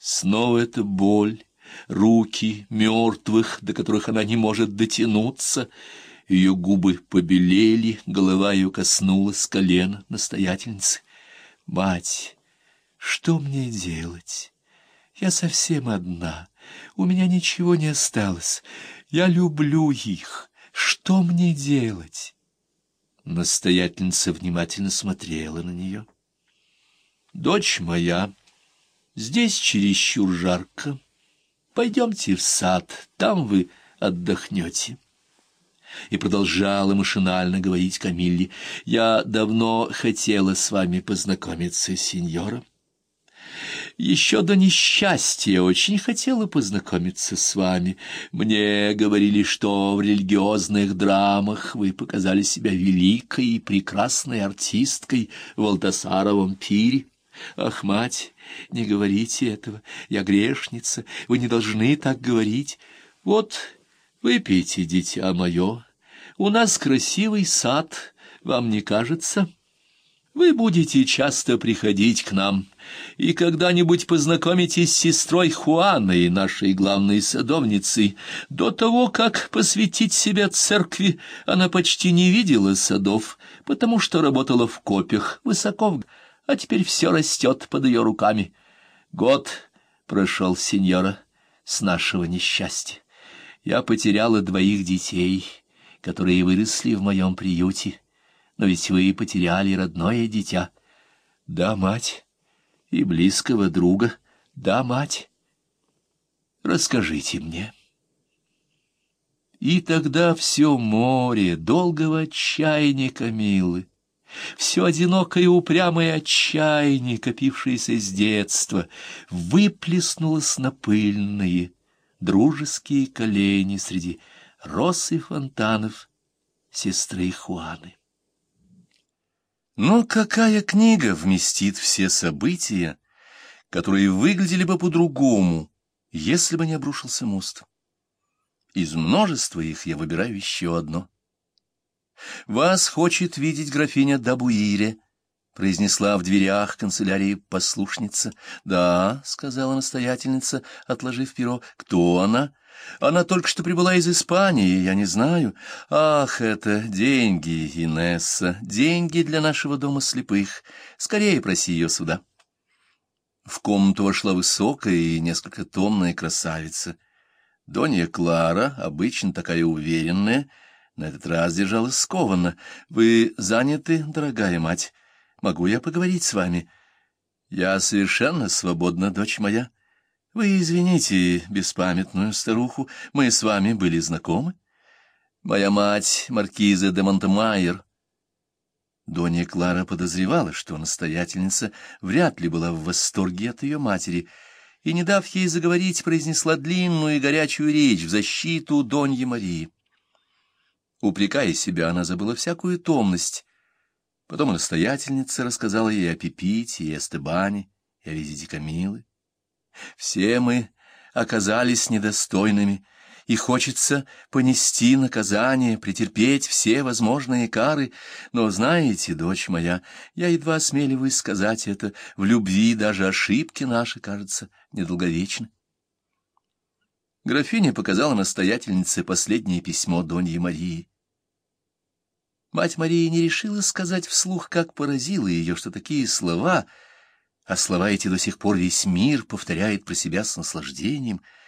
Снова эта боль, руки мертвых, до которых она не может дотянуться. Ее губы побелели, голова ее коснулась колена настоятельницы. «Мать, что мне делать? Я совсем одна, у меня ничего не осталось. Я люблю их. Что мне делать?» Настоятельница внимательно смотрела на нее. «Дочь моя, здесь чересчур жарко. Пойдемте в сад, там вы отдохнете». И продолжала машинально говорить Камилле, «Я давно хотела с вами познакомиться, сеньора. Еще до несчастья очень хотела познакомиться с вами. Мне говорили, что в религиозных драмах вы показали себя великой и прекрасной артисткой в Алтасаровом пире. Ах, мать, не говорите этого, я грешница, вы не должны так говорить. Вот, выпейте, дитя мое, у нас красивый сад, вам не кажется?» Вы будете часто приходить к нам, и когда-нибудь познакомитесь с сестрой Хуаной, нашей главной садовницей. До того, как посвятить себя церкви, она почти не видела садов, потому что работала в копях, высоко, а теперь все растет под ее руками. Год прошел, сеньора, с нашего несчастья. Я потеряла двоих детей, которые выросли в моем приюте но ведь вы потеряли родное дитя. Да, мать, и близкого друга. Да, мать. Расскажите мне. И тогда все море долгого отчаяния Камилы, все одинокое упрямое отчаяние, копившееся с детства, выплеснулось на пыльные, дружеские колени среди роз и фонтанов сестры Хуаны. Но какая книга вместит все события, которые выглядели бы по-другому, если бы не обрушился мост? Из множества их я выбираю еще одно. «Вас хочет видеть графиня Дабуире», — произнесла в дверях канцелярии послушница. «Да», — сказала настоятельница, отложив перо. «Кто она?» Она только что прибыла из Испании, я не знаю. Ах, это деньги, Инесса, деньги для нашего дома слепых. Скорее проси ее сюда. В комнату вошла высокая и несколько томная красавица. Донья Клара, обычно такая уверенная, на этот раз держалась скованно. «Вы заняты, дорогая мать? Могу я поговорить с вами?» «Я совершенно свободна, дочь моя». Вы извините беспамятную старуху, мы с вами были знакомы. Моя мать, маркиза де Монтемайер. Донья Клара подозревала, что настоятельница вряд ли была в восторге от ее матери, и, не дав ей заговорить, произнесла длинную и горячую речь в защиту Доньи Марии. Упрекая себя, она забыла всякую томность. Потом настоятельница рассказала ей о Пепите и Эстебане, и о визите Камилы. Все мы оказались недостойными, и хочется понести наказание, претерпеть все возможные кары. Но знаете, дочь моя, я едва осмеливаюсь сказать это, в любви даже ошибки наши, кажется, недолговечны. Графиня показала настоятельнице последнее письмо Доньи Марии. Мать Марии не решила сказать вслух, как поразило ее, что такие слова — а слова эти до сих пор весь мир повторяет про себя с наслаждением —